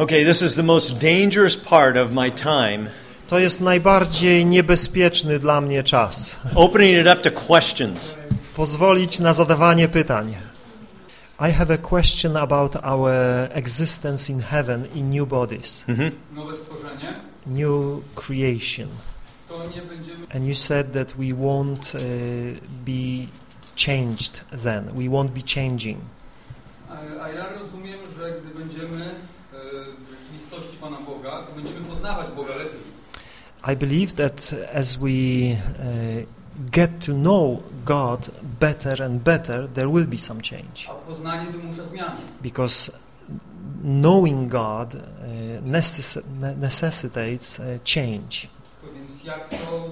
Okay, this is the most dangerous part of my time. To jest najbardziej niebezpieczny dla mnie czas. Opening it up to questions. Pozwolić na zadawanie pytań. I have a question about our existence in heaven in new bodies, nowe stworzenie, new creation. to nie będziemy And you said that we won't uh, be changed then. We won't be changing. A, a ja rozumiem, że gdy będziemy e, w rzeczywistości Pana Boga, to będziemy poznawać Boga lepiej. I believe that as we uh, get to know God better and better, there will be some change. A poznanie wymusza zmiany. Because knowing God uh, necess- necessitates uh, change. To więc jak to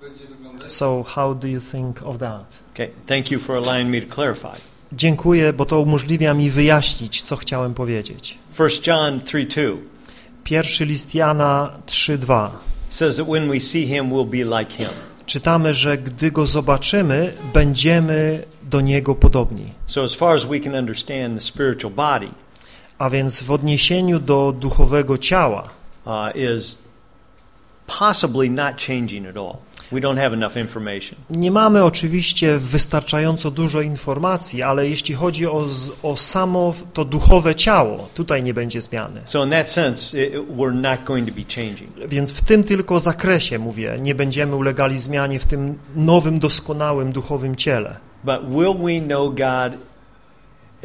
będzie wyglądać? So how do you think of that? Okay, thank you for allowing me to clarify. Dziękuję, bo to umożliwia mi wyjaśnić, co chciałem powiedzieć. 1 John 3 2 Pierwszy list Jana 3:2. Says that when we see him, we'll be like him. Czytamy, że gdy go zobaczymy, będziemy do niego podobni. So, as far as we can understand the spiritual body, A więc w odniesieniu do duchowego ciała uh, is possibly not changing at all. Nie mamy oczywiście wystarczająco dużo informacji, ale jeśli chodzi o, o samo to duchowe ciało, tutaj nie będzie zmiany. So, in that sense, we're not going to be changing. Więc w tym tylko zakresie, mówię, nie będziemy ulegali zmianie w tym nowym, doskonałym duchowym ciele. But will we know God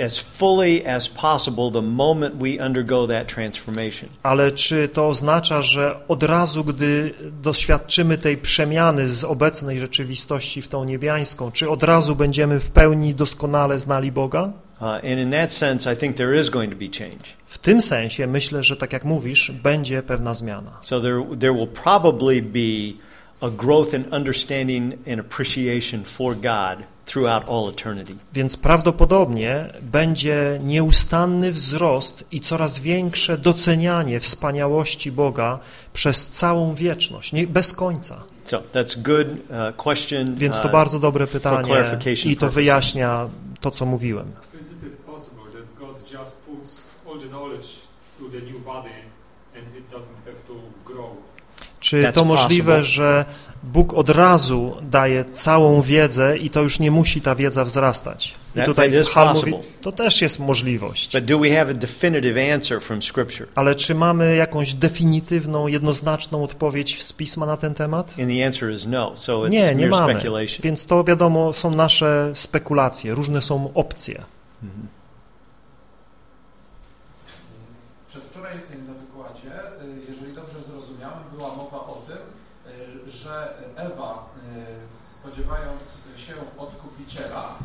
as fully as possible the moment we undergo that transformation? Ale czy to oznacza, że od razu, gdy doświadczymy tej przemiany z obecnej rzeczywistości w tą niebiańską, czy od razu będziemy w pełni doskonale znali Boga? And in that sense, I think there is going to be change. W tym sensie myślę, że tak jak mówisz, będzie pewna zmiana. So there, there will probably be a growth in understanding and appreciation for God. Więc prawdopodobnie będzie nieustanny wzrost i coraz większe docenianie wspaniałości Boga przez całą wieczność, nie, bez końca. So that's good uh, question. Więc to uh, bardzo dobre for pytanie clarification i to purposes. wyjaśnia to, co mówiłem. Is it possible that God just puts all the knowledge to the new body and it doesn't have to grow? Czy to możliwe, że Bóg od razu daje całą wiedzę i to już nie musi ta wiedza wzrastać? I tutaj Hal mówi, to też jest możliwość. Ale czy mamy jakąś definitywną, jednoznaczną odpowiedź z Pisma na ten temat? No. Nie, nie mamy. Więc to wiadomo, są nasze spekulacje, różne są opcje. Przedwczoraj na wykładzie, y, jeżeli dobrze zrozumiałem, była mowa o tym, że Ewa, spodziewając się odkupiciela,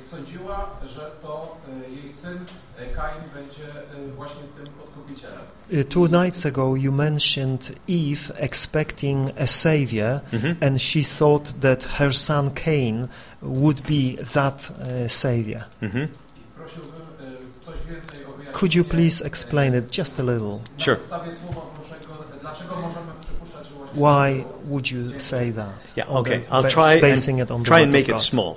sądziła, że to jej syn Kain będzie właśnie tym odkupicielem. Two nights ago you mentioned Eve expecting a savior Mhm. and she thought that her son Cain would be that uh, savior. Prosiłbym coś więcej o wyjaśnienie. Could you please explain it just a little? Na Sure. Why would you say that? Yeah, okay. I'll try basing and, it on try and make it small.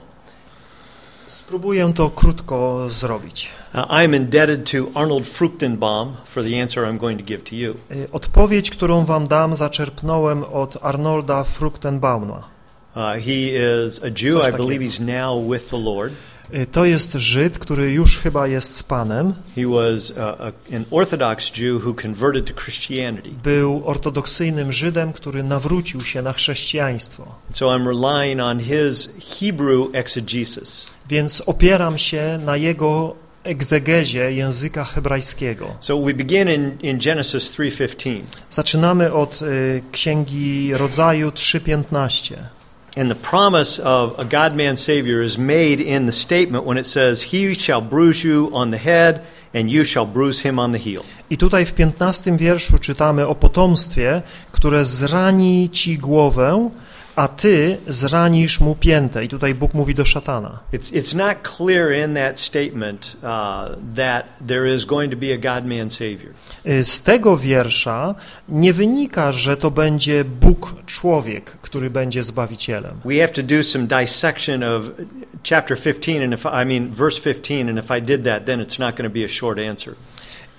Spróbuję to krótko zrobić. Uh, I'm indebted to Arnold Fruchtenbaum for the answer I'm going to give to you. Y, Odpowiedź, którą wam dam, zaczerpnąłem od Arnolda Fruchtenbauma. Uh, he is a Jew. I believe he's now with the Lord. Y, To jest Żyd, który już chyba jest z Panem. He was uh, a, an Orthodox Jew who converted to Christianity. Był ortodoksyjnym Żydem, który nawrócił się na chrześcijaństwo. So I'm relying on his Hebrew exegesis. Więc opieram się na jego egzegezie języka hebrajskiego. So we begin in, in Genesis 3:15. Zaczynamy od y, Księgi Rodzaju 3.15. And the promise of a God-man Savior is made in the statement when it says, He shall bruise you on the head, and you shall bruise him on the heel. I tutaj w 15 wierszu czytamy o potomstwie, które zrani ci głowę, a ty zranisz mu piętę. I tutaj Bóg mówi do szatana. It's, it's not clear in that statement uh, that there is going to be a God-man Savior. Y, Z tego wiersza nie wynika, że to będzie Bóg człowiek, który będzie zbawicielem. We have to do some dissection of chapter 15, and if I mean verse 15, and if I did that, then it's not going to be a short answer.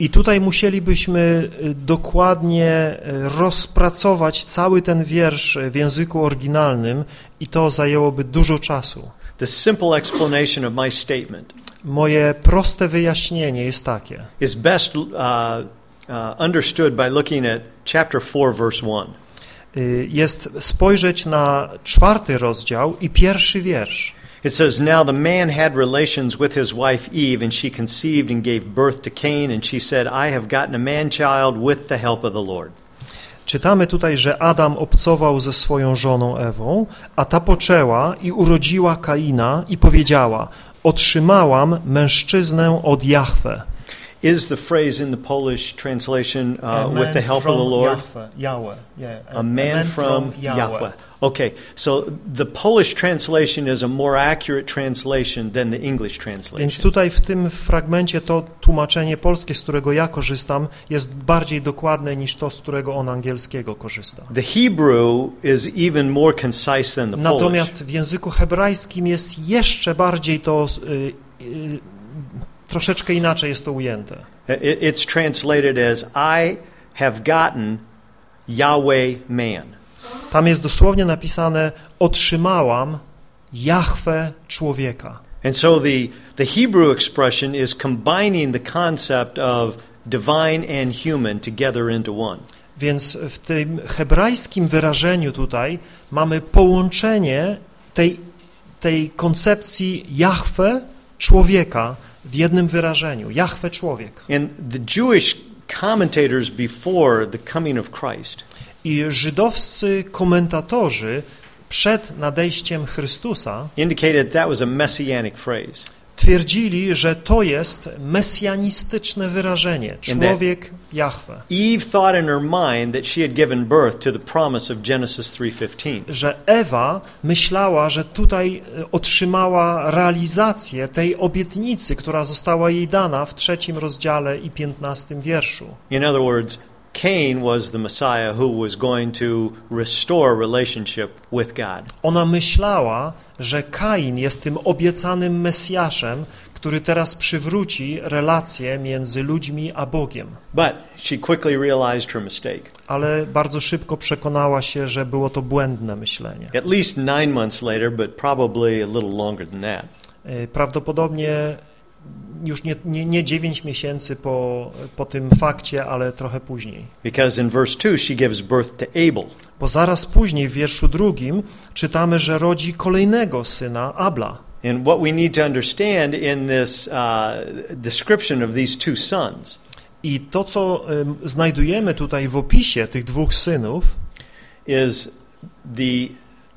I tutaj musielibyśmy y, dokładnie y, rozpracować cały ten wiersz y, w języku oryginalnym i to zajęłoby dużo czasu. The simple explanation of my statement Moje proste wyjaśnienie jest takie. is best uh, uh, understood by looking at chapter 4, verse 1. Y, Jest spojrzeć na czwarty rozdział i pierwszy wiersz. It says, Now the man had relations with his wife Eve, and she conceived and gave birth to Cain, and she said, I have gotten a man child with the help of the Lord. Czytamy tutaj, że Adam obcował ze swoją żoną Ewą, a ta poczęła i urodziła Kaina i powiedziała: Otrzymałam mężczyznę od Jahwe. Is the phrase in the Polish translation uh, with the help of the Lord? Yahweh. Yeah. A man from Yahweh. Okay, so the Polish translation is a more accurate translation than the English Więc translation. tutaj w tym fragmencie to tłumaczenie polskie, z którego ja korzystam, jest bardziej dokładne niż to, z którego on angielskiego korzysta. The Hebrew is even more concise than the Polish. Natomiast w języku hebrajskim jest jeszcze bardziej to, y, y, troszeczkę inaczej jest to ujęte. It- It's translated as I have gotten Yahweh man. Tam jest dosłownie napisane otrzymałam Jahwe człowieka. And so the, the Hebrew expression is combining the concept of divine and human together into one. Więc w tym hebrajskim wyrażeniu tutaj mamy połączenie tej, tej koncepcji Jahwe człowieka w jednym wyrażeniu. Jahwe człowiek. And the Jewish commentators before the coming of Christ I żydowscy komentatorzy przed nadejściem Chrystusa indicated that was a messianic phrase. Twierdzili, że to jest mesjanistyczne wyrażenie. Człowiek Jahwe. Eve thought in her mind that she had given birth to the promise of Genesis 3:15. że Ewa myślała, że tutaj e, otrzymała realizację tej obietnicy, która została jej dana w trzecim rozdziale i piętnastym wierszu. In other words, Cain was the Messiah who was going to restore relationship with God. Ona myślała, że Kain jest tym obiecanym Mesjaszem, który teraz przywróci relacje między ludźmi a Bogiem. But she quickly realized her mistake. Ale bardzo szybko przekonała się, że było to błędne myślenie. At least nine months later, but probably a little longer than that. E, Prawdopodobnie już nie, nie, nie 9 miesięcy po, po tym fakcie, ale trochę później. Because in verse 2, she gives birth to Abel. Bo zaraz później w wierszu drugim czytamy, że rodzi kolejnego syna Abla. And what we need to understand in this uh, description of these two sons I to, co ym, znajdujemy tutaj w opisie tych dwóch synów, is the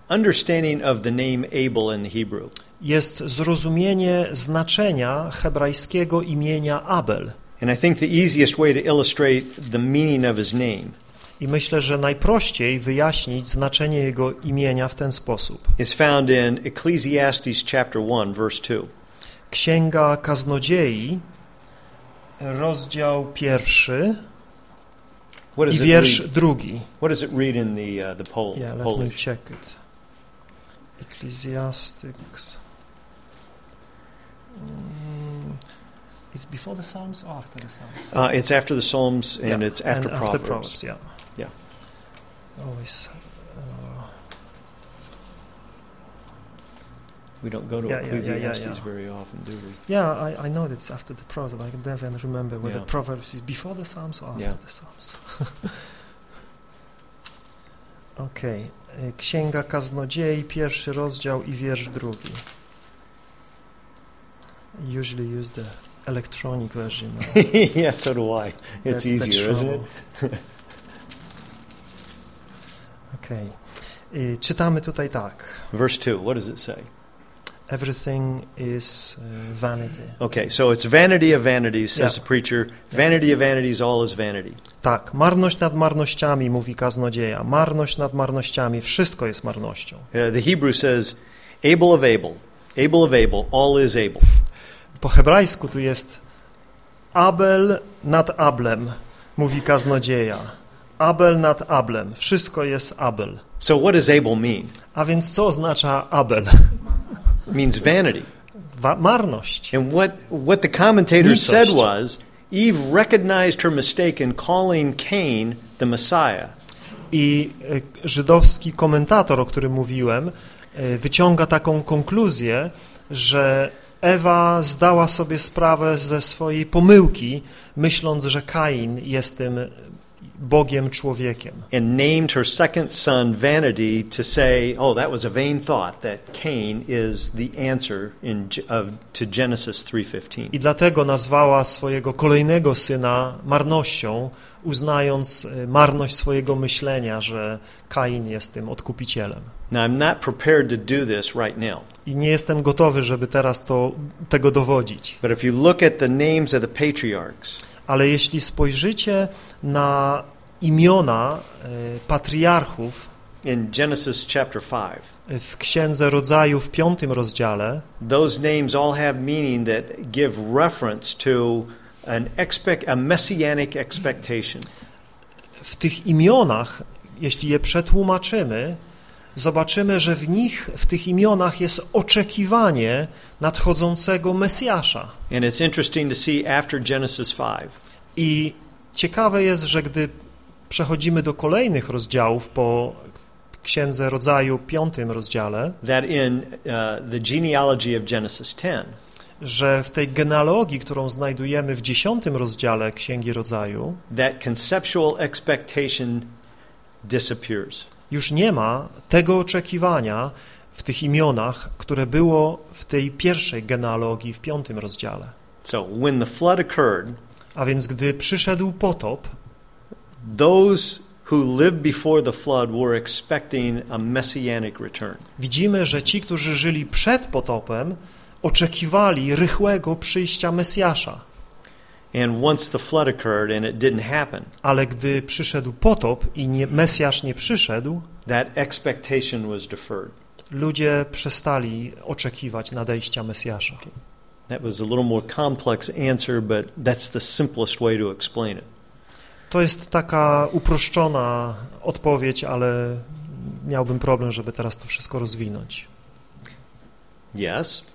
understanding of the name Abel in Hebrew. Jest zrozumienie znaczenia hebrajskiego imienia Abel. And I think the easiest way to illustrate the meaning of his name I myślę, że najprościej wyjaśnić znaczenie jego imienia w ten sposób. is found in Ecclesiastes chapter 1, verse 2. Księga Kaznodziei, rozdział pierwszy What i wiersz read, drugi. what does it read in the, uh, the Pol- Yeah, let me Polish? check it. Ecclesiastics. Mm, it's before the Psalms or after the Psalms? Uh, it's after the Psalms and Yeah, it's after and Proverbs. After Proverbs, yeah. Yeah. Always. Uh, We don't go to Yeah, Ecclesiastes yeah. very often, do we? yeah, I, I know it's after the Proverbs, I can never remember whether. Proverbs is before the Psalms or after the Psalms. Okay. Księga Kaznodziei, pierwszy rozdział i wiersz drugi. Usually use the electronic version. yeah, so do I. It's That's easier, isn't it? Okej. I Czytamy tutaj tak. Verse 2, what does it say? Everything is uh, vanity. Okay, so it's vanity of vanities, says Yeah. the preacher. Vanity of vanities, all is vanity. Tak, marność nad marnościami, mówi kaznodzieja. Marność nad marnościami, wszystko jest marnością. Uh, the Hebrew says, Abel of Abel, Abel of Abel, all is Abel. Po hebrajsku tu jest Abel nad Ablem, mówi kaznodzieja. Abel nad Ablem, wszystko jest Abel. So what does Abel mean? A więc co oznacza Abel? It means vanity. Wa- marność. And what, what the commentators Nicość. said was, Eve recognized her mistake in calling Cain the Messiah. I e, żydowski komentator, o którym mówiłem, e, wyciąga taką konkluzję, że Ewa zdała sobie sprawę ze swojej pomyłki, myśląc, że Kain jest tym Bogiem człowiekiem. and named her second son vanity to say, oh, that was a vain thought that Cain is the answer in, of, to Genesis 3:15. I dlatego nazwała swojego kolejnego syna marnością, uznając e, marność swojego myślenia, że Kain jest tym odkupicielem. Now, I'm not prepared to do this right now, I nie jestem gotowy, żeby teraz to, tego dowodzić. but if you look at the names of the patriarchs, Ale jeśli spojrzycie na imiona e, patriarchów in Genesis chapter 5, e, w Księdze Rodzaju w piątym rozdziale, those names all have meaning that give reference to an expect, a messianic expectation. w tych imionach, jeśli je przetłumaczymy, zobaczymy, że w nich, w tych imionach jest oczekiwanie nadchodzącego Mesjasza. And it's interesting to see after Genesis 5 I ciekawe jest, że gdy przechodzimy do kolejnych rozdziałów po Księdze Rodzaju, piątym rozdziale, that in uh, the genealogy of Genesis 10, że w tej genealogii, którą znajdujemy w dziesiątym rozdziale Księgi Rodzaju, that conceptual expectation disappears. Już nie ma tego oczekiwania w tych imionach, które było w tej pierwszej genealogii w piątym rozdziale. So when the flood occurred, A więc gdy przyszedł potop, those who lived before the flood were expecting a messianic return. widzimy, że ci, którzy żyli przed potopem, oczekiwali rychłego przyjścia Mesjasza. And once the flood occurred and it didn't happen, Ale gdy przyszedł potop i nie, Mesjasz nie przyszedł, that expectation was deferred. ludzie przestali oczekiwać nadejścia Mesjasza. That was a little more complex answer, but that's the simplest way to explain it. To jest taka uproszczona odpowiedź, ale miałbym problem, żeby teraz to wszystko rozwinąć. Yes?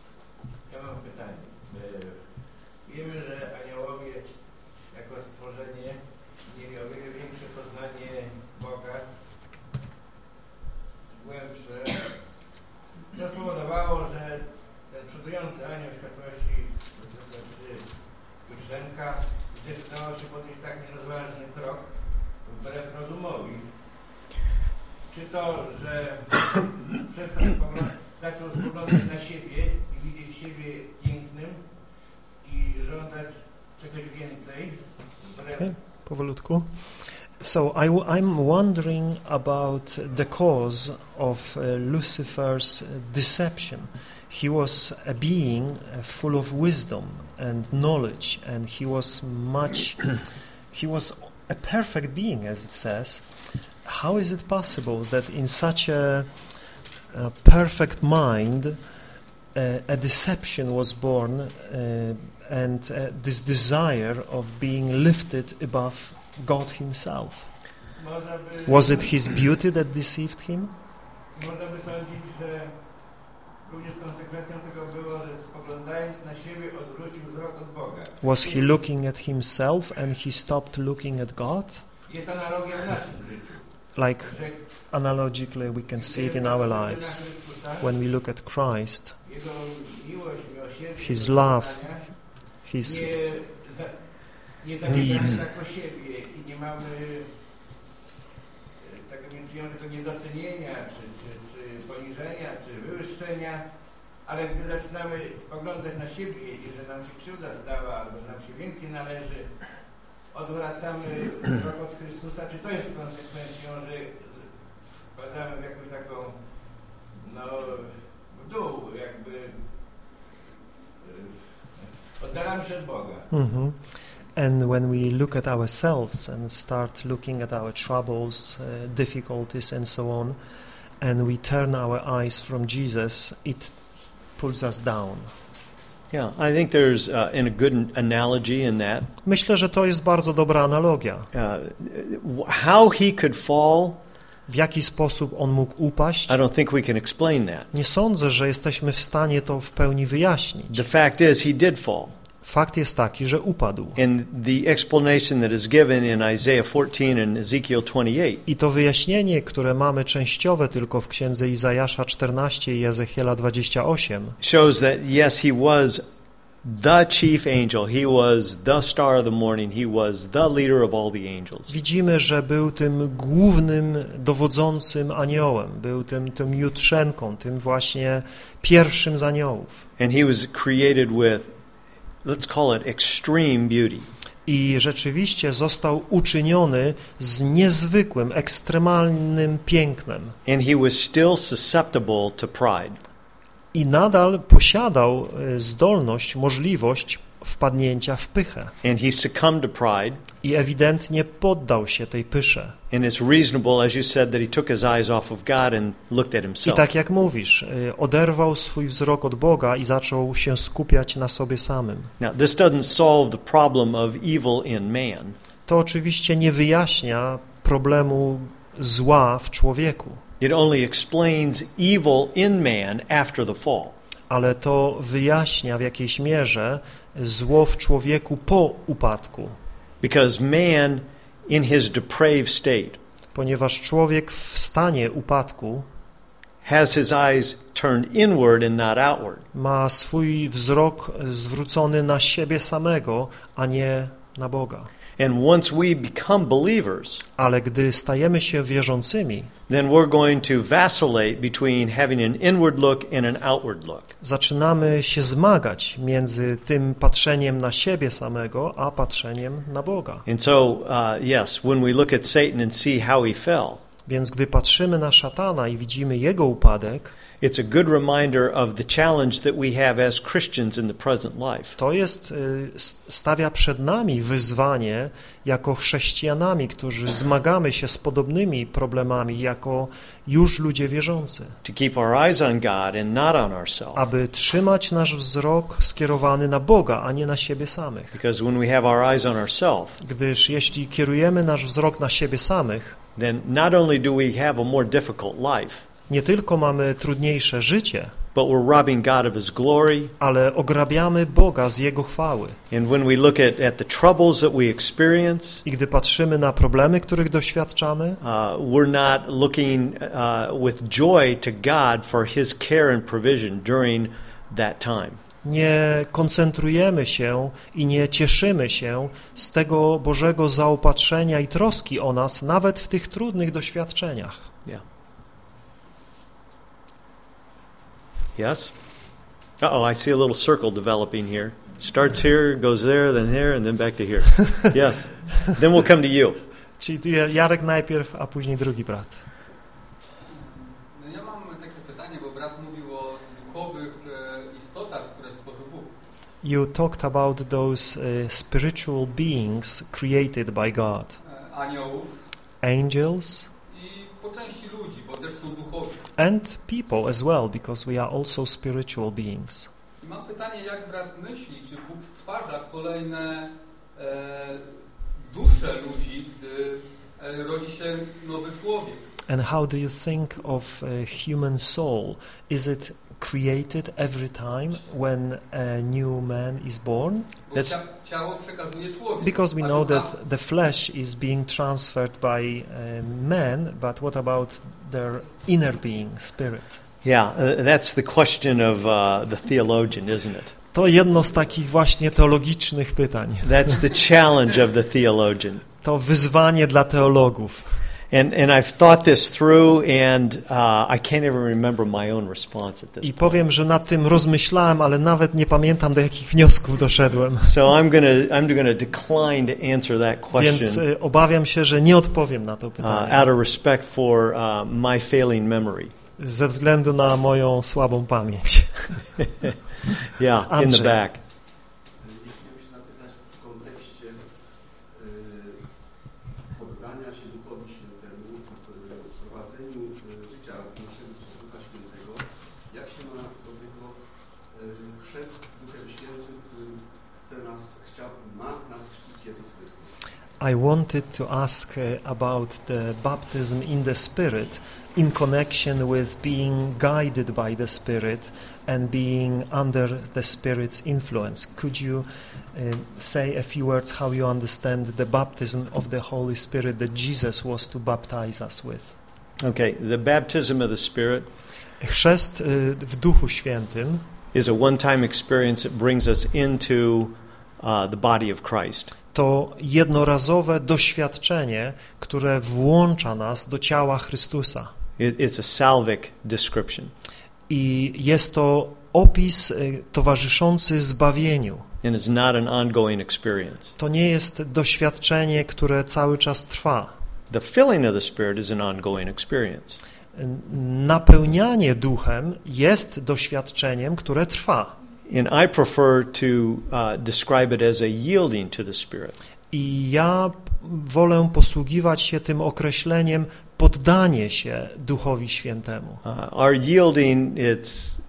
Powolutku. So I, am wondering about the cause of uh, Lucifer's deception. He was a being uh, full of wisdom and knowledge, and he was much, he was a perfect being, as it says. How is it possible that in such a, a perfect mind, uh, a deception was born, uh, and uh, this desire of being lifted above God Himself? Was it His beauty that deceived him? można by sądzić, że również konsekwencją tego było, że spoglądając na siebie odwrócił wzrok od Boga. Was he looking at himself and he stopped looking at God? Jest analogia w naszym życiu, Like analogically, we can see it in our lives when we look at Christ, Jego miłość, miłosierdzie, His love, His nie, za, nie tak o siebie i nie mamy e, tego nie tego niedocenienia, czy, czy, czy poniżenia, czy wywyższenia, ale gdy zaczynamy spoglądać na siebie i że nam się krzywda zdała, albo że nam się więcej należy, odwracamy wzrok od Chrystusa, czy to jest konsekwencją, że wpadamy w jakąś taką, no, w dół, jakby e, oddalamy się od Boga. Mhm. And when we look at ourselves and start looking at our troubles, uh, difficulties, and so on, and we turn our eyes from Jesus, it pulls us down. Yeah, I think there's uh, in a good analogy in that. Myślę, że to jest bardzo dobra analogia. Uh, how he could fall, W jaki sposób on mógł upaść? I don't think we can explain that. Nie sądzę, że jesteśmy w stanie to w pełni wyjaśnić. The fact is, he did fall. Fakt jest taki, że upadł. And the explanation that is given in Isaiah 14 and Ezekiel 28 I to wyjaśnienie, które mamy częściowe tylko w księdze Izajasza 14 i Ezechiela 28, shows that yes, he was the chief angel, he was the star of the morning, he was the leader of all the angels. widzimy, że był tym głównym dowodzącym aniołem, był tym, tym jutrzenką, tym właśnie pierwszym z aniołów. And he was created with, let's call it extreme beauty. I rzeczywiście został uczyniony z niezwykłym, ekstremalnym pięknem. And he was still susceptible to pride. I nadal posiadał e, zdolność, możliwość wpadnięcia w pychę. And he succumbed to pride. I ewidentnie poddał się tej pysze. And it's reasonable, as you said, that he took his eyes off of God and looked at I tak jak mówisz, y, oderwał swój wzrok od Boga i zaczął się skupiać na sobie samym. Now, this doesn't solve the problem of evil in man. To oczywiście nie wyjaśnia problemu zła w człowieku, It only explains evil in man after the fall. ale to wyjaśnia w jakiejś mierze zło w człowieku po upadku, Because man, in his depraved state, ponieważ człowiek w stanie upadku has his eyes turned inward and not outward. ma swój wzrok zwrócony na siebie samego, a nie na Boga. And once we become believers, Ale gdy stajemy się wierzącymi, then we're going to vacillate between having an inward look and an outward look. zaczynamy się zmagać między tym patrzeniem na siebie samego, a patrzeniem na Boga. And so, uh, yes, when we look at Satan and see how he fell, Więc gdy patrzymy na szatana i widzimy jego upadek, it's a good reminder of the challenge that we have as Christians in the present life. to jest, y, stawia przed nami wyzwanie jako chrześcijanami, którzy zmagamy się z podobnymi problemami jako już ludzie wierzący, To keep our eyes on God and not on ourselves. aby trzymać nasz wzrok skierowany na Boga, a nie na siebie samych. Because when we have our eyes on ourselves, Gdyż jeśli kierujemy nasz wzrok na siebie samych, then not only do we have a more difficult life, nie tylko mamy trudniejsze życie, but we're robbing God of his glory. ale ograbiamy Boga z Jego chwały. And when we look at, at the troubles that we experience, I gdy patrzymy na problemy, których doświadczamy, uh, we're not looking uh, with joy to God for his care and provision during that time. Nie koncentrujemy się i nie cieszymy się z tego Bożego zaopatrzenia i troski o nas, nawet w tych trudnych doświadczeniach. Yeah. Yes? Uh oh, I see a little circle developing here. Starts here, goes there, then here, and then back to here. yes. Then we'll come to you. Czyli Jarek najpierw, a później drugi brat. You talked about those uh, spiritual beings created by God, aniołów angels i po części ludzi, bo też są duchowi. and people as well, because we are also spiritual beings. I mam pytanie, jak brat myśli, czy Bóg stwarza kolejne e, dusze ludzi, gdy e, rodzi się nowy człowiek? And how do you think of a human soul? Is it created every time when a new man is born? Bo That's-. Because we know that the flesh is being transferred by uh, man, but what about their inner being, spirit? Yeah, uh, that's the question of uh, the theologian, isn't it? To jedno z takich właśnie teologicznych pytań. That's the challenge of the theologian. To wyzwanie dla teologów. And, and I've thought this through, and uh, I can't even remember my own response at this I point. powiem, że nad tym rozmyślałem, ale nawet nie pamiętam, do jakich wniosków doszedłem. So I'm gonna I'm gonna decline to answer that Więc question y, obawiam się, że nie odpowiem na to uh, pytanie. out of respect for uh, my failing memory. Ze względu na moją słabą pamięć. Yeah, in the Andrzej. back. I wanted to ask uh, about the baptism in the Spirit in connection with being guided by the Spirit and being under the Spirit's influence. Could you uh, say a few words how you understand the baptism of the Holy Spirit that Jesus was to baptize us with? Okay, the baptism of the Spirit Chrzest w Duchu Świętym is a one time experience that brings us into uh, the body of Christ. To jednorazowe doświadczenie, które włącza nas do ciała Chrystusa. It, it's a salvic description. I jest to opis y, towarzyszący zbawieniu. and it's not an ongoing experience. To nie jest doświadczenie, które cały czas trwa. The filling of the Spirit is an ongoing experience. Napełnianie duchem jest doświadczeniem, które trwa. And I prefer to uh, describe it as a yielding to the Spirit. I ja wolę posługiwać się tym określeniem poddanie się Duchowi Świętemu. Uh, our yielding, it's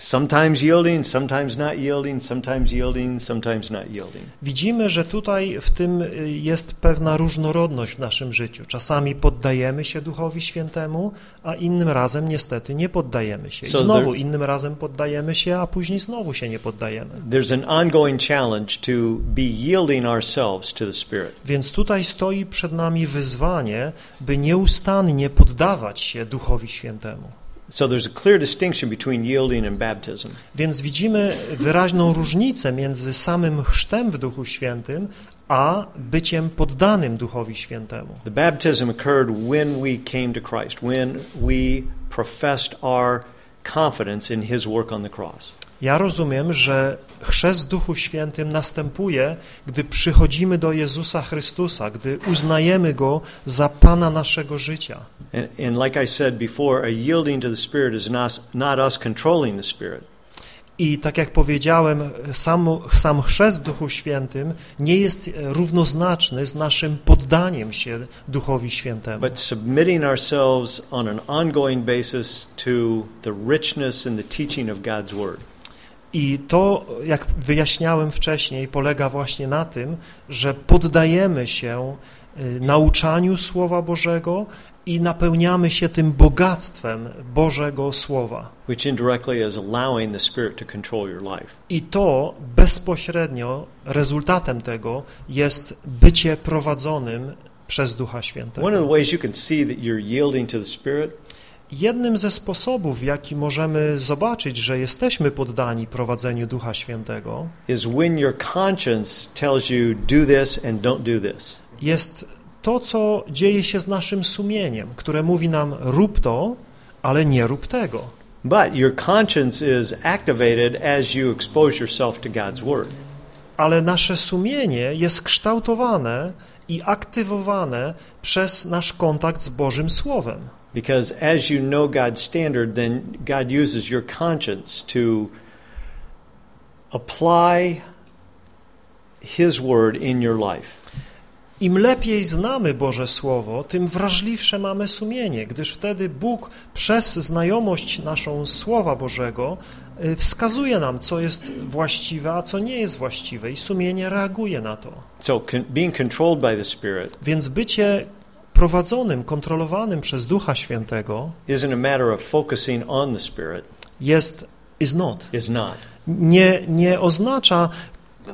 sometimes yielding, sometimes not yielding, sometimes yielding, sometimes not yielding. Widzimy, że tutaj w tym y, jest pewna różnorodność w naszym życiu. Czasami poddajemy się Duchowi Świętemu, a innym razem niestety nie poddajemy się. I So znowu there- innym razem poddajemy się, a później znowu się nie poddajemy. There's an ongoing challenge to be yielding ourselves to the Spirit. Więc tutaj stoi przed nami wyzwanie, by nieustannie poddawać się Duchowi Świętemu. So there's a clear distinction between yielding and baptism. Więc widzimy wyraźną różnicę między samym chrztem w Duchu Świętym, a byciem poddanym Duchowi Świętemu. The baptism occurred when we came to Christ, when we professed our confidence in His work on the cross. Ja rozumiem, że chrzest Duchu Świętym następuje, gdy przychodzimy do Jezusa Chrystusa, gdy uznajemy Go za Pana naszego życia. And, and like I said before, a yielding to the Spirit is not, not us controlling the Spirit. I tak jak powiedziałem, sam, sam chrzest Duchu Świętym nie jest równoznaczny z naszym poddaniem się Duchowi Świętemu, but submitting ourselves on an ongoing basis to the richness and the teaching of God's Word. I to, jak wyjaśniałem wcześniej, polega właśnie na tym, że poddajemy się y, nauczaniu Słowa Bożego i napełniamy się tym bogactwem Bożego Słowa. which indirectly is allowing the Spirit to control your life. I to bezpośrednio rezultatem tego jest bycie prowadzonym przez Ducha Świętego. One of the ways you can see that you're yielding to the Spirit Jednym ze sposobów, w jaki możemy zobaczyć, że jesteśmy poddani prowadzeniu Ducha Świętego, is when your conscience tells you do this and don't do this. jest to, co dzieje się z naszym sumieniem, które mówi nam rób to, ale nie rób tego. But your conscience is activated as you expose yourself to God's Word. Ale nasze sumienie jest kształtowane i aktywowane przez nasz kontakt z Bożym Słowem. Because as you know God's standard, then God uses your conscience to apply His Word in your life. Im lepiej znamy Boże Słowo, tym wrażliwsze mamy sumienie, gdyż wtedy Bóg przez znajomość naszą Słowa Bożego y, wskazuje nam, co jest właściwe, a co nie jest właściwe i sumienie reaguje na to. So, being controlled by the Spirit Więc bycie prowadzonym, kontrolowanym przez Ducha Świętego isn't a matter of focusing on the Spirit, jest is not. is not. Nie, nie oznacza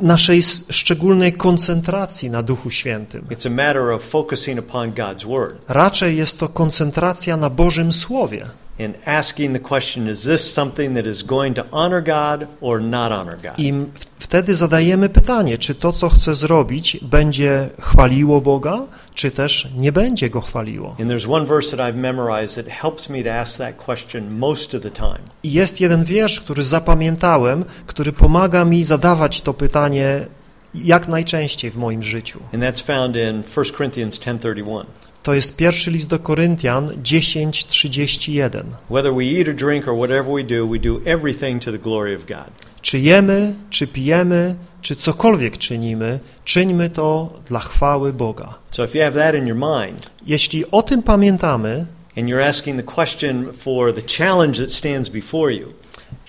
naszej szczególnej koncentracji na Duchu Świętym. It's a matter of focusing upon God's Word Raczej jest to koncentracja na Bożym Słowie. And asking the question is this something that is going to honor God or not honor God? I wtedy zadajemy pytanie, czy to, co chcę zrobić, będzie chwaliło Boga, czy też nie będzie Go chwaliło. And there's one verse that I've memorized that helps me to ask that question most of the time. I jest jeden wiersz, który zapamiętałem, który pomaga mi zadawać to pytanie jak najczęściej w moim życiu. And that's found in 1 Corinthians 10:31. To jest pierwszy list do Koryntian 10:31. Whether we eat or drink or whatever we do, we do everything to the glory of God. Czy jemy, czy pijemy, czy cokolwiek czynimy, czyńmy to dla chwały Boga. So if you have that in your mind Jeśli o tym pamiętamy and you're asking the question for the challenge that stands before you,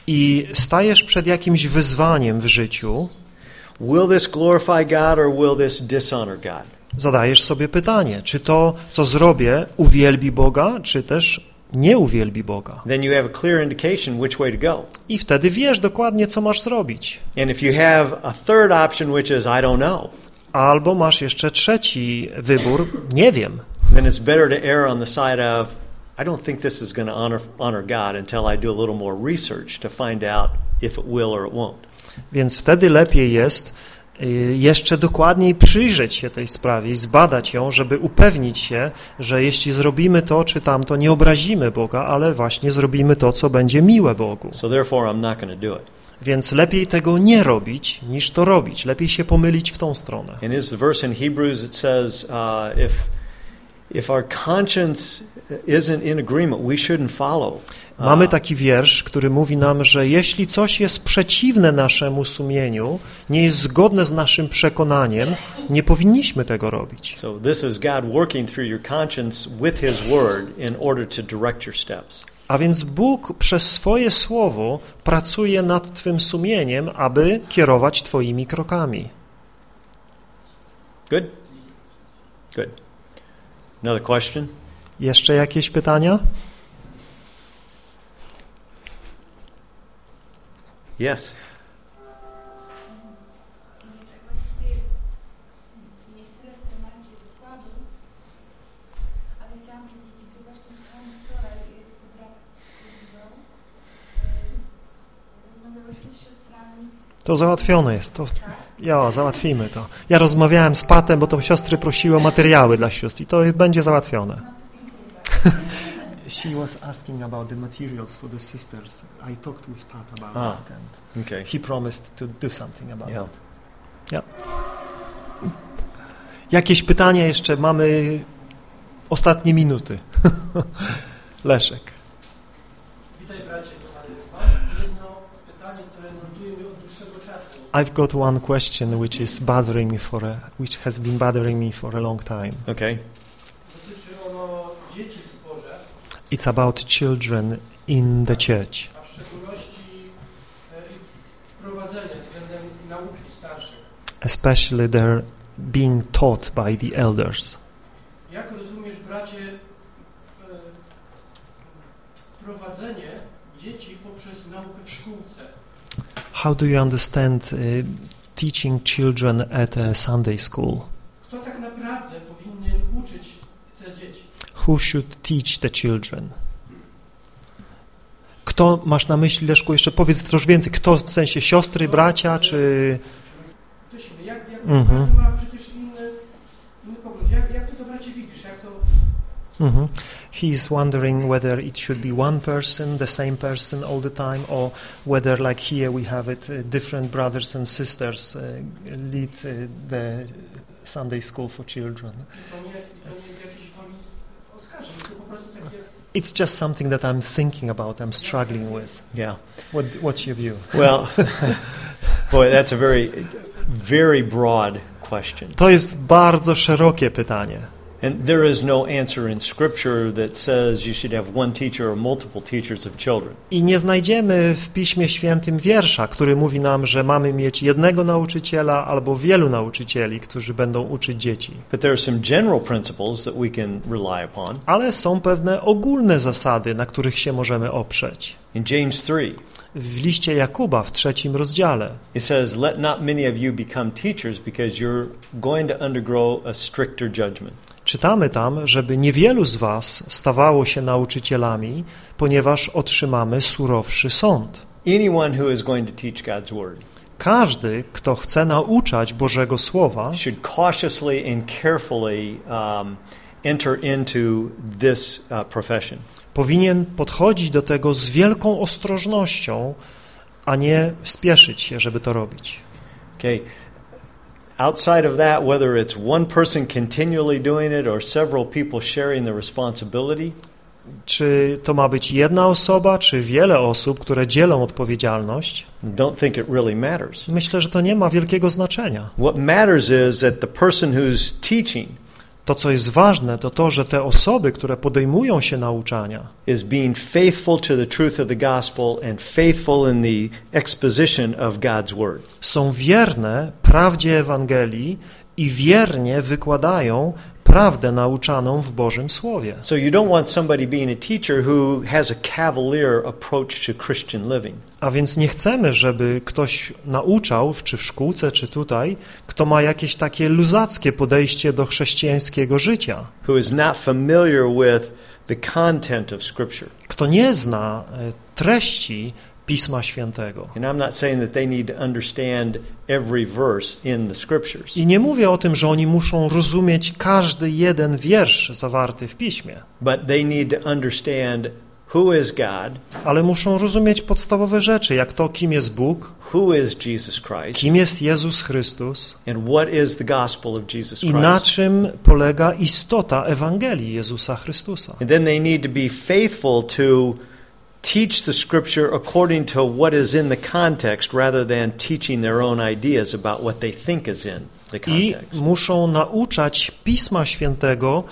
i stajesz przed jakimś wyzwaniem w życiu, will this glorify God or will this dishonor God? Zadajesz sobie pytanie, czy to, co zrobię, uwielbi Boga, czy też nie uwielbi Boga. Then you have a clear indication which way to go. I wtedy wiesz dokładnie, co masz zrobić. And if you have a third option, which is I don't know, Albo masz jeszcze trzeci wybór, nie wiem. then it's better to err on the side of I don't think this is going to honor, honor God until I do a little more research to find out if it will or it won't. Więc wtedy lepiej jest jeszcze dokładniej przyjrzeć się tej sprawie i zbadać ją, żeby upewnić się, że jeśli zrobimy to czy tamto, nie obrazimy Boga, ale właśnie zrobimy to, co będzie miłe Bogu. So therefore, I'm not going to do it. Więc lepiej tego nie robić, niż to robić. Lepiej się pomylić w tą stronę. And is the verse in Hebrews that says uh, if if our conscience isn't in agreement, we shouldn't follow. Mamy taki wiersz, który mówi nam, że jeśli coś jest przeciwne naszemu sumieniu, nie jest zgodne z naszym przekonaniem, nie powinniśmy tego robić. So this is God working through your conscience with His Word in order to direct your steps. A więc Bóg przez swoje słowo pracuje nad Twym sumieniem, aby kierować Twoimi krokami. Good. Good. Another question. Jeszcze jakieś pytania? Yes. nie tyle w temacie wykładu, ale chciałam powiedzieć, że właśnie słuchałam wczoraj y, brat powiedział, rozmawiałyśmy z siostrami, To załatwione jest. To, ja, załatwimy to. Ja rozmawiałem z Patem, bo to siostry prosiły o materiały dla sióstr i to będzie załatwione. No to dziękuję bardzo. She was asking about the materials for the sisters. I talked with Pat about Ah. that and Okay. he promised to do something about Yeah. it. Jakieś pytania jeszcze? Mamy ostatnie minuty. Leszek. Witaj bracie kochany. Mam jedno pytanie, które nurtuje mnie od dłuższego czasu. I've got one question which is bothering me for a, which has been bothering me for a long time. Okay. Dotyczy ono dzieci w zborze, It's about children in the church, a w szczególności e, ich prowadzenia względem nauki starszych. especially they're being taught by the elders. Jak rozumiesz bracie e, prowadzenie dzieci poprzez naukę w szkółce? How do you understand uh, teaching children at a Sunday school? Who should teach the children? Kto masz na myśli, Leszku, jeszcze powiedz troszkę więcej, kto w sensie siostry, bracia, czy... Ktoś inny. Jak, jak Mhm. ma przecież inny, inny pogląd. Jak, jak ty to bracie widzisz? Jak to Mhm. He is wondering whether it should be one person, the same person all the time, or whether, like here, we have it, uh, different brothers and sisters uh, lead uh, the Sunday school for children. I to nie, i to nie It's just something that I'm thinking about, I'm struggling with. Yeah. What, what's your view? Well, boy, that's a very, very broad question. To jest bardzo szerokie pytanie. And there is no answer in Scripture that says you should have one teacher or multiple teachers of children. I nie znajdziemy w Piśmie Świętym wiersza, który mówi nam, że mamy mieć jednego nauczyciela albo wielu nauczycieli, którzy będą uczyć dzieci. But there are some general principles that we can rely upon. Ale są pewne ogólne zasady, na których się możemy oprzeć. In James 3, W liście Jakuba w trzecim rozdziale it says, Let not many of you become teachers because you're going to undergo a stricter judgment. Czytamy tam, żeby niewielu z was stawało się nauczycielami, ponieważ otrzymamy surowszy sąd. Anyone who is going to teach God's Word Każdy, kto chce nauczać Bożego Słowa, should cautiously and carefully um, enter into this uh, profession. powinien podchodzić do tego z wielką ostrożnością, a nie spieszyć się, żeby to robić. Okay. Outside of that, whether it's one person continually doing it or several people sharing the responsibility, Czy to ma być jedna osoba, czy wiele osób, które dzielą odpowiedzialność? don't think it really matters. Myślę, że to nie ma wielkiego znaczenia. What matters is that the person who's teaching To, co jest ważne, to to, że te osoby, które podejmują się nauczania, is being faithful to the truth of the gospel and faithful in the exposition of God's word. są wierne prawdzie Ewangelii i wiernie wykładają prawdę nauczaną w Bożym Słowie. So you don't want somebody being a teacher who has a cavalier approach to Christian living. A więc nie chcemy, żeby ktoś nauczał, czy w szkółce, czy tutaj, kto ma jakieś takie luzackie podejście do chrześcijańskiego życia, who is not familiar with the content of Scripture. kto nie zna e, treści Pisma Świętego. And I'm not saying that they need to understand every verse in the Scriptures, I nie mówię o tym, że oni muszą rozumieć każdy jeden wiersz zawarty w Piśmie, but they need to understand who is God, ale muszą rozumieć podstawowe rzeczy, jak to, kim jest Bóg, who is Jesus Christ, kim jest Jezus Chrystus and what is the gospel of Jesus i na Christ. czym polega istota Ewangelii Jezusa Chrystusa. And then they need to be faithful to teach the Scripture according to what is in the context rather than teaching their own ideas about what they think is in the I context. muszą nauczać Pisma Świętego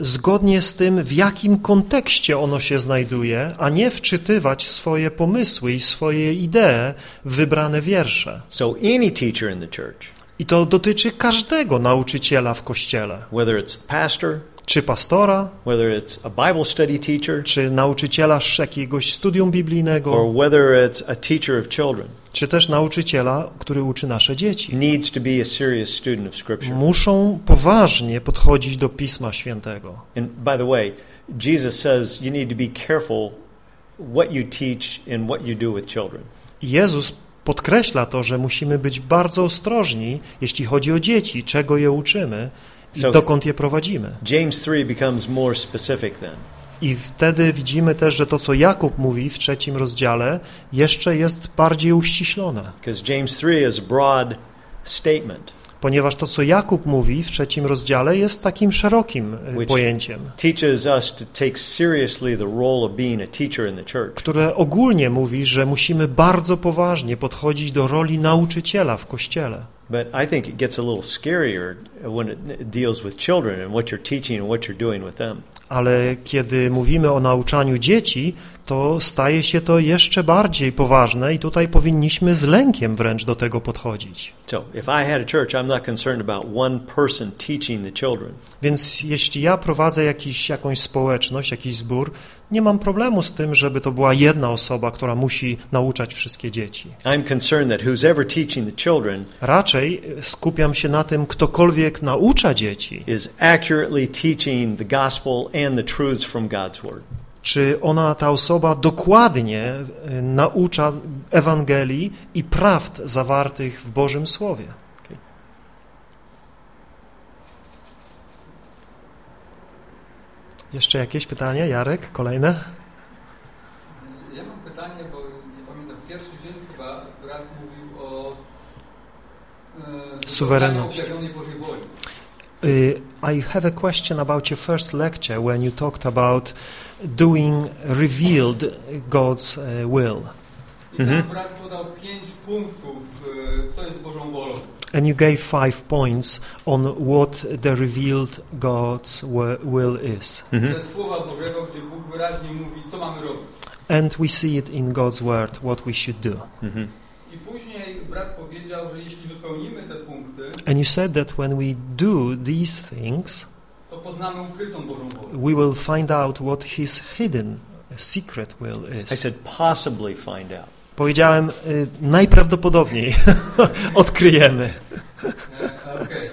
zgodnie z tym, w jakim kontekście ono się znajduje, a nie wczytywać swoje pomysły i swoje idee w wybrane wiersze. So any teacher in the church, I to dotyczy każdego nauczyciela w Kościele, whether it's the pastor, czy pastora, whether it's a Bible study teacher, czy nauczyciela jakiegoś studium or biblijnego, whether it's a teacher of children, czy też nauczyciela, który uczy nasze dzieci. needs to be a serious student of Scripture. Muszą poważnie podchodzić do Pisma Świętego. And by the way, Jesus says you need to be careful what you teach and what you do with children. Jezus podkreśla to, że musimy być bardzo ostrożni, jeśli chodzi o dzieci, czego je uczymy i dokąd je prowadzimy. James 3 becomes more specific then. I wtedy widzimy też, że to, co Jakub mówi w trzecim rozdziale, jeszcze jest bardziej uściślone. James 3 is broad statement, Ponieważ to, co Jakub mówi w trzecim rozdziale, jest takim szerokim e, pojęciem, które ogólnie mówi, że musimy bardzo poważnie podchodzić do roli nauczyciela w Kościele. But I think it gets a little scarier when it deals with children and what you're teaching and what you're doing with them. Ale kiedy mówimy o nauczaniu dzieci, to staje się to jeszcze bardziej poważne i tutaj powinniśmy z lękiem wręcz do tego podchodzić. So if I had a church, I'm not concerned about one person teaching the children. Więc jeśli ja prowadzę jakiś, jakąś społeczność, jakiś zbór, nie mam problemu z tym, żeby to była jedna osoba, która musi nauczać wszystkie dzieci. I'm concerned that who's ever teaching the children Raczej skupiam się na tym, ktokolwiek naucza dzieci, is accurately teaching the gospel and the truths from God's word. czy ona, ta osoba dokładnie e, naucza Ewangelii i prawd zawartych w Bożym Słowie. Jeszcze jakieś pytanie, Jarek? Kolejne? Ja mam pytanie, bo nie pamiętam, pierwszy dzień chyba brat mówił o e, Suwerenności. Bożej woli. Uh, I have a question about your first lecture when you talked about doing revealed God's uh, will. I tam Mhm. brat podał pięć punktów, e, co jest Bożą wolą. And you gave five points on what the revealed God's will is. Mhm. Ze Słowa Bożego, gdzie Bóg wyraźnie mówi, co mamy robić. And we see it in God's word, what we should do. Mhm. I później brat powiedział, że jeśli wypełnimy te punkty, And you said that when we do these things, to poznamy ukrytą Bożą wolę. we will find out what His hidden secret will is. I said possibly find out. Powiedziałem y, najprawdopodobniej odkryjemy. E, Okej.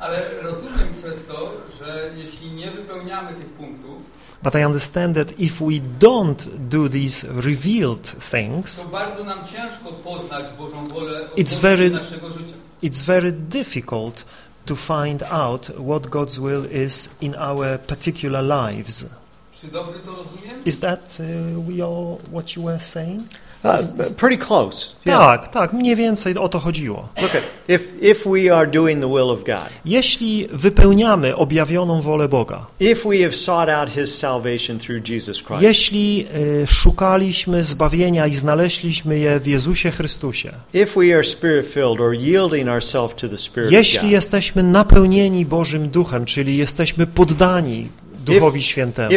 Ale rozumiem przez to, że jeśli nie wypełniamy tych punktów, But I understand that if we don't do these revealed things, to bardzo nam ciężko poznać Bożą wolę It's very- naszego życia. it's very difficult to find out what God's will is in our particular lives. Czy dobrze to rozumiem? Is that uh, we all what you were saying? Pretty close. Yeah. Tak, tak, mniej więcej o to chodziło. Look at if if we are doing the will of God, Jeśli wypełniamy objawioną wolę Boga, if we have sought out His salvation through Jesus Christ, jeśli y, szukaliśmy zbawienia i znaleźliśmy je w Jezusie Chrystusie, if we are spirit filled or yielding ourselves to the Spirit of jeśli God, jesteśmy napełnieni Bożym Duchem, czyli jesteśmy poddani Duchowi Świętemu,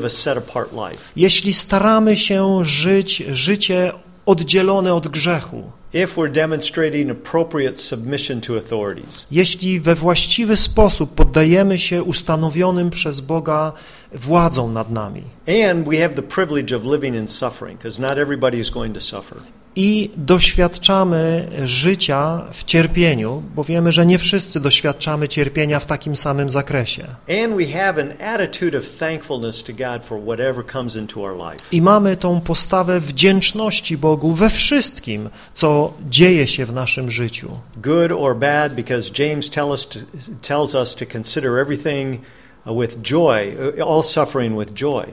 we to jeśli staramy się żyć życie oddzielone od grzechu, if we're demonstrating appropriate submission to authorities. Jeśli we właściwy sposób poddajemy się ustanowionym przez Boga władzom nad nami I doświadczamy życia w cierpieniu, bo wiemy, że nie wszyscy doświadczamy cierpienia w takim samym zakresie. I mamy tą postawę wdzięczności Bogu we wszystkim, co dzieje się w naszym życiu. Good or bad, because James tell us to, tells us to consider everything with joy, all suffering with joy.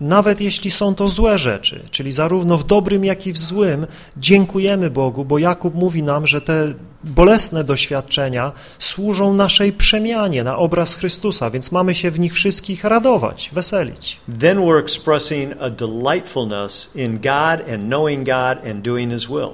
Nawet jeśli są to złe rzeczy, czyli zarówno w dobrym, jak i w złym, dziękujemy Bogu, bo Jakub mówi nam, że te bolesne doświadczenia służą naszej przemianie na obraz Chrystusa, więc mamy się w nich wszystkich radować, weselić. Then we're expressing a delightfulness in God and knowing God and doing His will.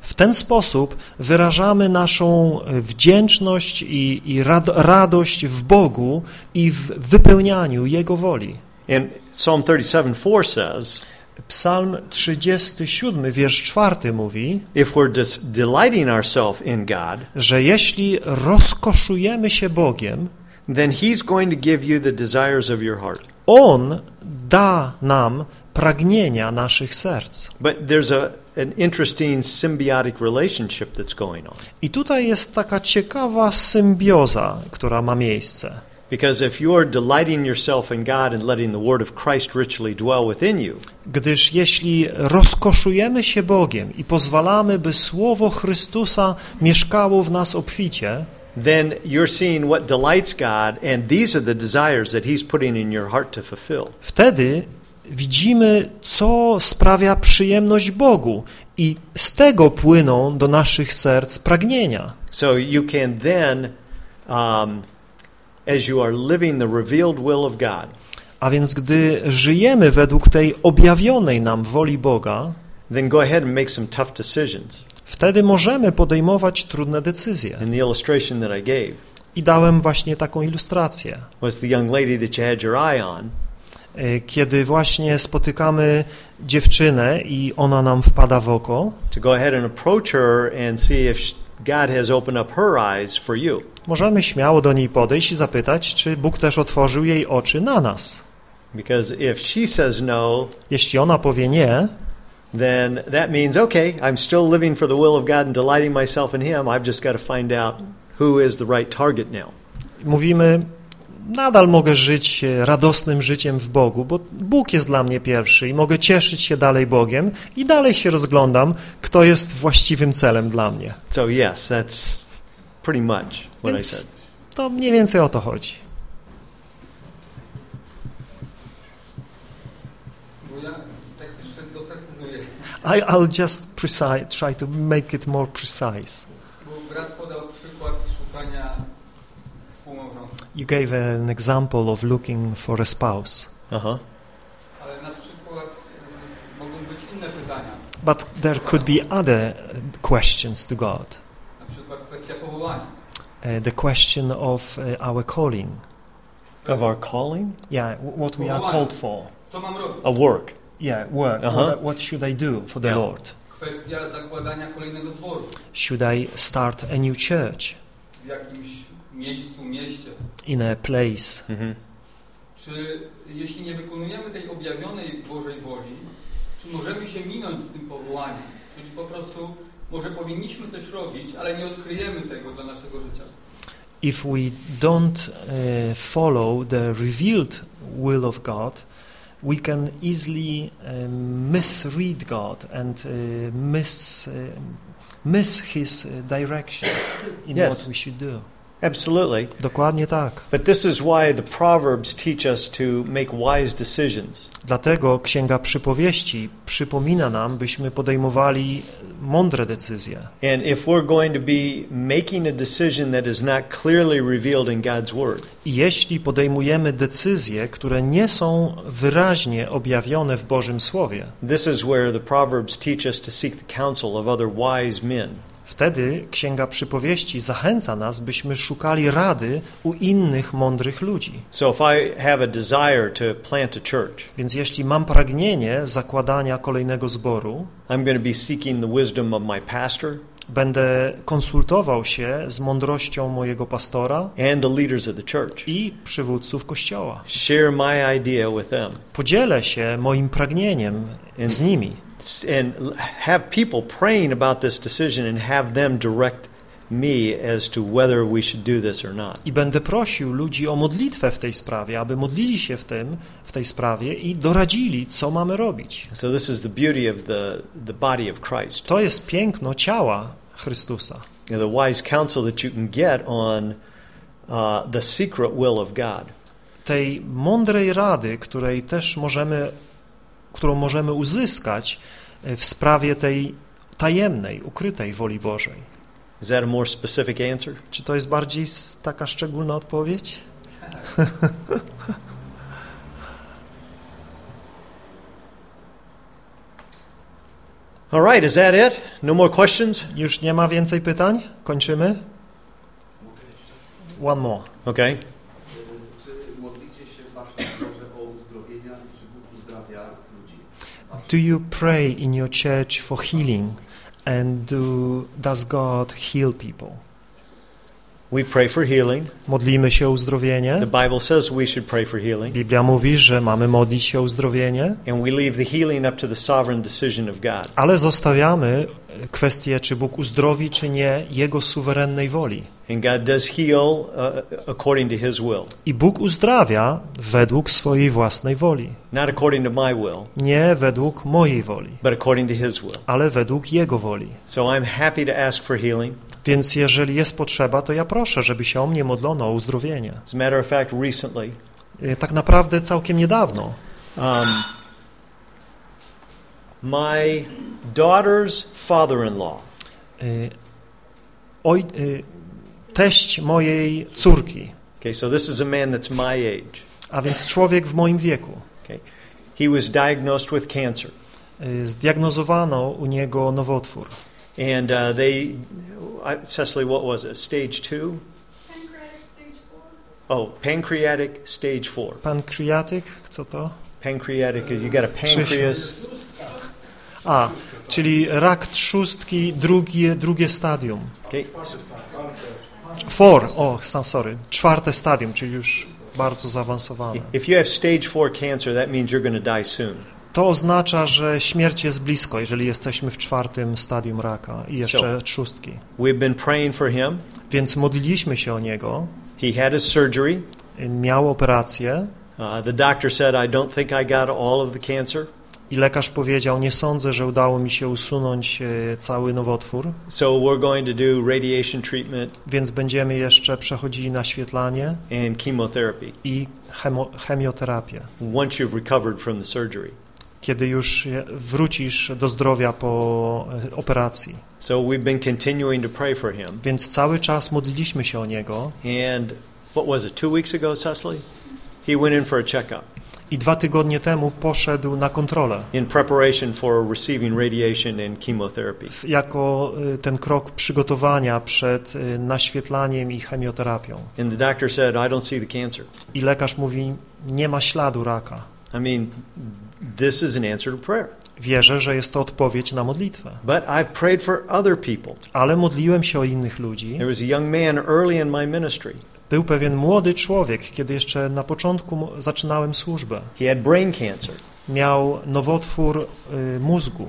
W ten sposób wyrażamy naszą wdzięczność i, i rad, radość w Bogu i w wypełnianiu Jego woli. And Psalm 37:4 says, Psalm 37, wiersz 4 mówi, if we're dis- delighting ourselves in God, że jeśli rozkoszujemy się Bogiem, then He's going to give you the desires of your heart. On da nam pragnienia naszych serc. But there's a an interesting symbiotic relationship that's going on. I tutaj jest taka ciekawa symbioza, która ma miejsce. Because if you are delighting yourself in God and letting the word of Christ richly dwell within you, Gdyż jeśli rozkoszujemy się Bogiem i pozwalamy, by Słowo Chrystusa mieszkało w nas obficie, then you're seeing what delights God, and these are the desires that He's putting in your heart to fulfill. wtedy widzimy, co sprawia przyjemność Bogu i z tego płyną do naszych serc pragnienia. So you can then, um, as you are living the revealed will of God, A więc gdy żyjemy według tej objawionej nam woli Boga, then go ahead and make some tough decisions. wtedy możemy podejmować trudne decyzje. And the illustration that I gave I dałem właśnie taką ilustrację. was the young lady that you had your eye on. E, Kiedy właśnie spotykamy dziewczynę i ona nam wpada w oko, to go ahead and approach her and see if sh- God has opened up her eyes for you. możemy śmiało do niej podejść i zapytać, czy Bóg też otworzył jej oczy na nas. Because if she says no, Jeśli ona powie nie, then that means, okay, I'm still living for the will of God and delighting myself in Him. I've just got to find out who is the right target now. mówimy, nadal mogę żyć e, radosnym życiem w Bogu, bo Bóg jest dla mnie pierwszy i mogę cieszyć się dalej Bogiem i dalej się rozglądam, kto jest właściwym celem dla mnie. So, yes, that's pretty much what I Więc said. to mniej więcej o to chodzi. Tak jeszcze doprecyzuję. I, I'll just precise, try to make it more precise. You gave an example of looking for a spouse, Uh huh. Ale na przykład mogą być inne pytania. but there could be other questions to God. Na przykład kwestia powołania. Uh, the question of uh, our calling. Of our calling? Yeah, what we are called for. Co mam robić? A work. Yeah, work. Uh-huh. What, what should I do for the Yeah. Lord? Kwestia zakładania kolejnego zboru Should I start a new church w jakimś miejscu, mieście. in a place? Mm-hmm. Czy jeśli nie wykonujemy tej objawionej Bożej woli, czy możemy się minąć z tym powołaniem? Czyli po prostu może powinniśmy coś robić, ale nie odkryjemy tego dla naszego życia. If we don't uh, follow the revealed will of God, we can easily um, misread God and uh, miss, um miss His uh, directions in Yes. what we should do. Absolutely. Dokładnie tak. But this is why the Proverbs teach us to make wise decisions. Dlatego Księga Przypowieści przypomina nam, byśmy podejmowali mądre decyzje. And if we're going to be making a decision that is not clearly revealed in God's Word, I jeśli podejmujemy decyzje, które nie są wyraźnie objawione w Bożym Słowie, this is where the Proverbs teach us to seek the counsel of other wise men. Wtedy Księga Przypowieści zachęca nas, byśmy szukali rady u innych mądrych ludzi. So church, Więc jeśli mam pragnienie zakładania kolejnego zboru, I'm going to be seeking the wisdom of my pastor będę konsultował się z mądrością mojego pastora and the leaders of the church. i przywódców Kościoła. Share my idea with them Podzielę się moim pragnieniem z nimi and have people praying about this decision and have them direct me as to whether we should do this or not. i będę prosił ludzi o modlitwę w tej sprawie, aby modlili się w tym, w tej sprawie i doradzili, co mamy robić. So this is the beauty of the, the body of Christ. To jest piękno ciała Chrystusa. You know, the wise counsel that you can get on uh, the secret will of God. Tej mądrej rady, której też możemy, którą możemy uzyskać e, w sprawie tej tajemnej, ukrytej woli Bożej. Is that a more specific answer? Czy to jest bardziej taka szczególna odpowiedź? All right, is that it? No more questions? Już nie ma więcej pytań? Kończymy? One more. Okay. Do you pray in your church for healing and do, does God heal people? We pray for healing. Modlimy się o uzdrowienie. The Bible says we should pray for healing. Biblia mówi, że mamy modlić się o uzdrowienie, And we leave the healing up to the sovereign decision of God. ale zostawiamy kwestię, czy Bóg uzdrowi, czy nie, Jego suwerennej woli. And God does heal uh, according to His will, I Bóg uzdrawia według swojej własnej woli. not according to my will, Nie według mojej woli, but according to His will. ale według Jego woli. So I'm happy to ask for healing. Więc jeżeli jest potrzeba, to ja proszę, żeby się o mnie modlono o uzdrowienie. As a matter of fact, recently, Y, Tak naprawdę całkiem niedawno um, my daughter's father-in-law y, oj, y, teść mojej córki, Okay, so this is a man that's my age. a więc człowiek w moim wieku, He was diagnosed with cancer, y, zdiagnozowano u niego nowotwór. and uh, they, I, Cecily, what was it? Stage two? Pancreatic stage four. Oh, pancreatic stage four. Pankreatyk, co to? Pancreatic, you got a pancreas. A, czyli rak trzustki, drugie, drugie stadium. Okay, Four, o, so- sorry, czwarte stadium, czyli już bardzo zaawansowane. if you have stage four cancer, that means you're going to die soon. To oznacza, że śmierć jest blisko, jeżeli jesteśmy w czwartym stadium raka i jeszcze trzustki. We've been praying for him. Więc modliliśmy się o niego, He had his surgery. miał operację Uh, the doctor said, I don't think I got all of the cancer. I lekarz powiedział, nie sądzę, że udało mi się usunąć e, cały nowotwór, So we're going to do radiation treatment więc będziemy jeszcze przechodzili naświetlanie and chemotherapy i chemo, chemioterapię. once you've recovered from the surgery. Kiedy już wrócisz do zdrowia po e, operacji. So we've been continuing to pray for him. Więc cały czas modliliśmy się o niego And what was it, two weeks ago, Cecily? He went in for a checkup i dwa tygodnie temu poszedł na kontrolę. in preparation for receiving radiation and chemotherapy. jako y, ten krok przygotowania przed y, naświetlaniem i chemioterapią. And the doctor said, I don't see the cancer. I lekarz mówi, nie ma śladu raka. I mean, this is an answer to prayer. Wierzę, że jest to odpowiedź na modlitwę. But I've prayed for other people. Ale modliłem się o innych ludzi. There was a young man early in my ministry. Był pewien młody człowiek, kiedy jeszcze na początku zaczynałem służbę. He had brain cancer. Miał nowotwór y, mózgu.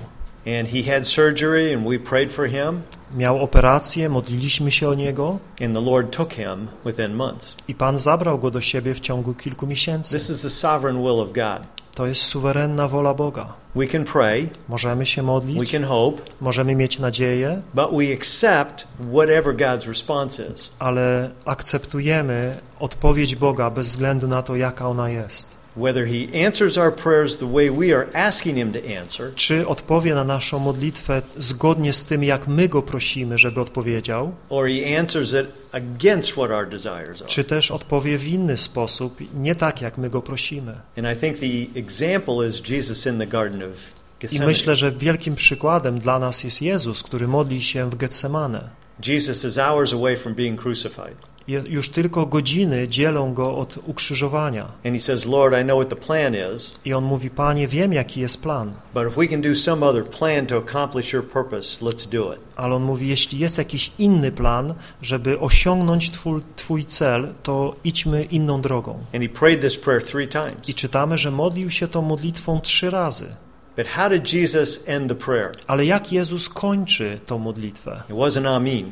And he had surgery, and we prayed for him. Miał operację, modliliśmy się o niego And the Lord took him within months. i Pan zabrał go do siebie w ciągu kilku miesięcy. This is the sovereign will of God. To jest suwerenna wola Boga. We can pray, Możemy się we modlić, can hope, możemy mieć nadzieję, but we accept whatever God's response is. ale akceptujemy odpowiedź Boga bez względu na to, jaka ona jest. Whether He answers our prayers the way we are asking Him to answer, Czy odpowie na naszą modlitwę zgodnie z tym, jak my Go prosimy, żeby odpowiedział, or He answers it against what our desires are. czy też odpowie w inny sposób, nie tak, jak my Go prosimy. And I think the example is Jesus in the Garden of I myślę, że wielkim przykładem dla nas jest Jezus, który modli się w Getsemane. Jesus is hours away from being crucified. Już tylko godziny dzielą go od ukrzyżowania. And he says, Lord, I know what the plan is, I on mówi, Panie, wiem jaki jest plan. but if we can do some other plan to accomplish your purpose, let's do it. Ale on mówi, jeśli jest jakiś inny plan, żeby osiągnąć twój, twój cel, to idźmy inną drogą. And he prayed this prayer three times. I czytamy, że modlił się tą modlitwą trzy razy. But how did Jesus end the prayer? Ale jak Jezus kończy tą modlitwę? It wasn't Amen.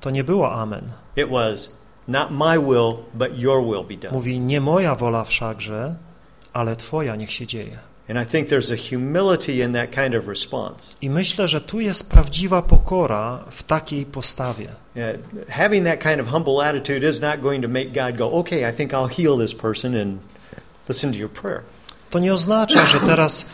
To nie było amen. It was, not my will, but your will be done. Mówi, nie moja wola wszakże, ale Twoja niech się dzieje. And I think there's a humility in that kind of response. I myślę, że tu jest prawdziwa pokora w takiej postawie. Uh, having that kind of humble attitude is not going to make God go, okay, I think I'll heal this person and listen to your prayer. To nie oznacza, że teraz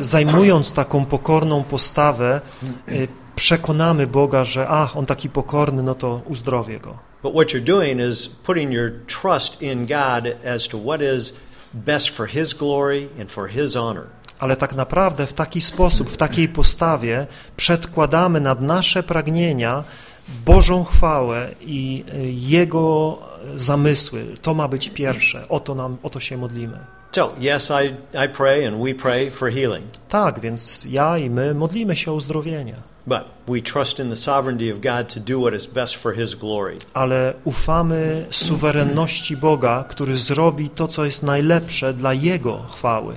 y, zajmując taką pokorną postawę y, przekonamy Boga, że ach, on taki pokorny, no to uzdrowię go. But what you're doing is putting your trust in God as to what is best for His glory and for His honor. Ale tak naprawdę w taki sposób, w takiej postawie przedkładamy nad nasze pragnienia Bożą chwałę i y, Jego zamysły. To ma być pierwsze. O to, nam, o to się modlimy. So, yes, I, I pray and we pray for healing, Tak, więc ja i my modlimy się o uzdrowienie. But we trust in the sovereignty of God to do what is best for His glory. ale ufamy suwerenności Boga, który zrobi to, co jest najlepsze dla Jego chwały.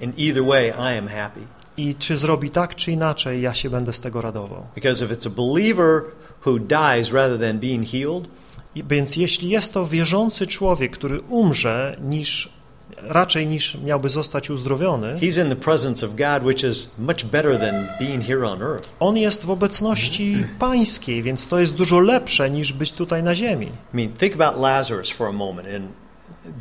In either way, I am happy. I czy zrobi tak, czy inaczej, ja się będę z tego radował. Because if it's a believer who dies rather than being healed, Więc jeśli jest to wierzący człowiek, który umrze, niż, raczej niż miałby zostać uzdrowiony, he's in the presence of God, which is much better than being here on earth. on jest w obecności pańskiej, więc to jest dużo lepsze niż być tutaj na ziemi. I mean, think about Lazarus for a moment in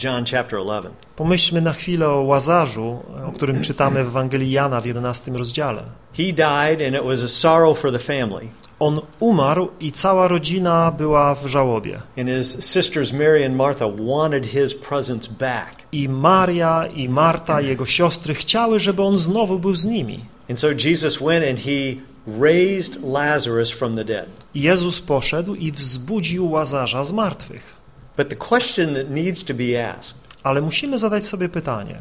John chapter 11. Pomyślmy na chwilę o Łazarzu, o którym czytamy w Ewangelii Jana w 11 rozdziale. He died, and it was a sorrow for the family. On umarł i cała rodzina była w żałobie. And his sisters Mary and Martha wanted his presence back. I Maria i Marta, jego siostry, chciały, żeby on znowu był z nimi. And so Jesus went and he raised Lazarus from the dead. I Jezus poszedł i wzbudził Łazarza z martwych. But the question that needs to be asked, Ale musimy zadać sobie pytanie.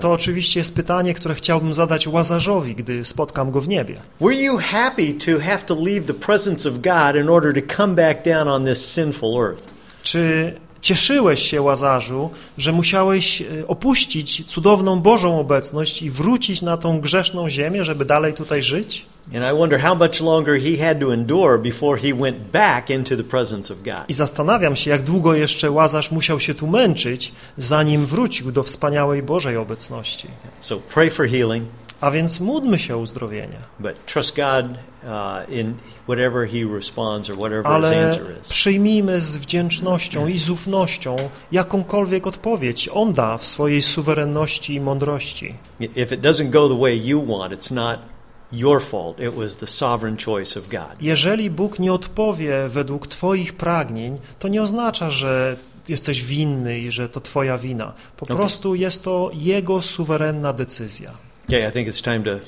To oczywiście jest pytanie, które chciałbym zadać Łazarzowi, gdy spotkam go w niebie. Were you happy to have to leave the presence of God in order to come back down on this sinful earth? Czy cieszyłeś się, Łazarzu, że musiałeś e, opuścić cudowną Bożą obecność i wrócić na tą grzeszną ziemię, żeby dalej tutaj żyć? I zastanawiam się, jak długo jeszcze Łazarz musiał się tu męczyć, zanim wrócił do wspaniałej Bożej obecności. So pray for healing, A więc módlmy się o uzdrowienie. but trust God uh, in whatever he responds or whatever his Ale answer is. przyjmijmy z wdzięcznością i z ufnością jakąkolwiek odpowiedź On da w swojej suwerenności i mądrości. If it doesn't go the way you want, it's not your fault. It was the sovereign choice of God. Jeżeli Bóg nie odpowie według Twoich pragnień, to nie oznacza, że jesteś winny i że to Twoja wina. Po Okej. prostu jest to Jego suwerenna decyzja. Okay, I think it's time to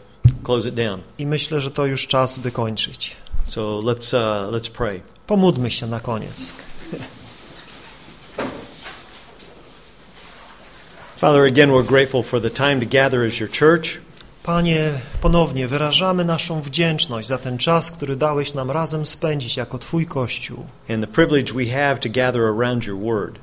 close it down. I myślę, że to już czas, by kończyć. So let's uh, let's pray. Pomódlmy się na koniec. Father, again, we're grateful for the time to gather as your church. Panie, ponownie wyrażamy naszą wdzięczność za ten czas, który dałeś nam razem spędzić jako Twój Kościół. and the privilege we have to gather around your word.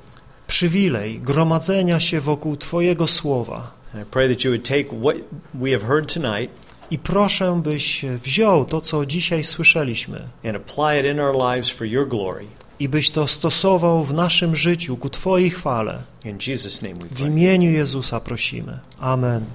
Przywilej gromadzenia się wokół Twojego Słowa. I pray that you would take what we have heard tonight I proszę, byś wziął to, co dzisiaj słyszeliśmy and apply it in our lives for your glory. i byś to stosował w naszym życiu ku Twojej chwale. In Jesus' name we W imieniu Jezusa prosimy. Amen.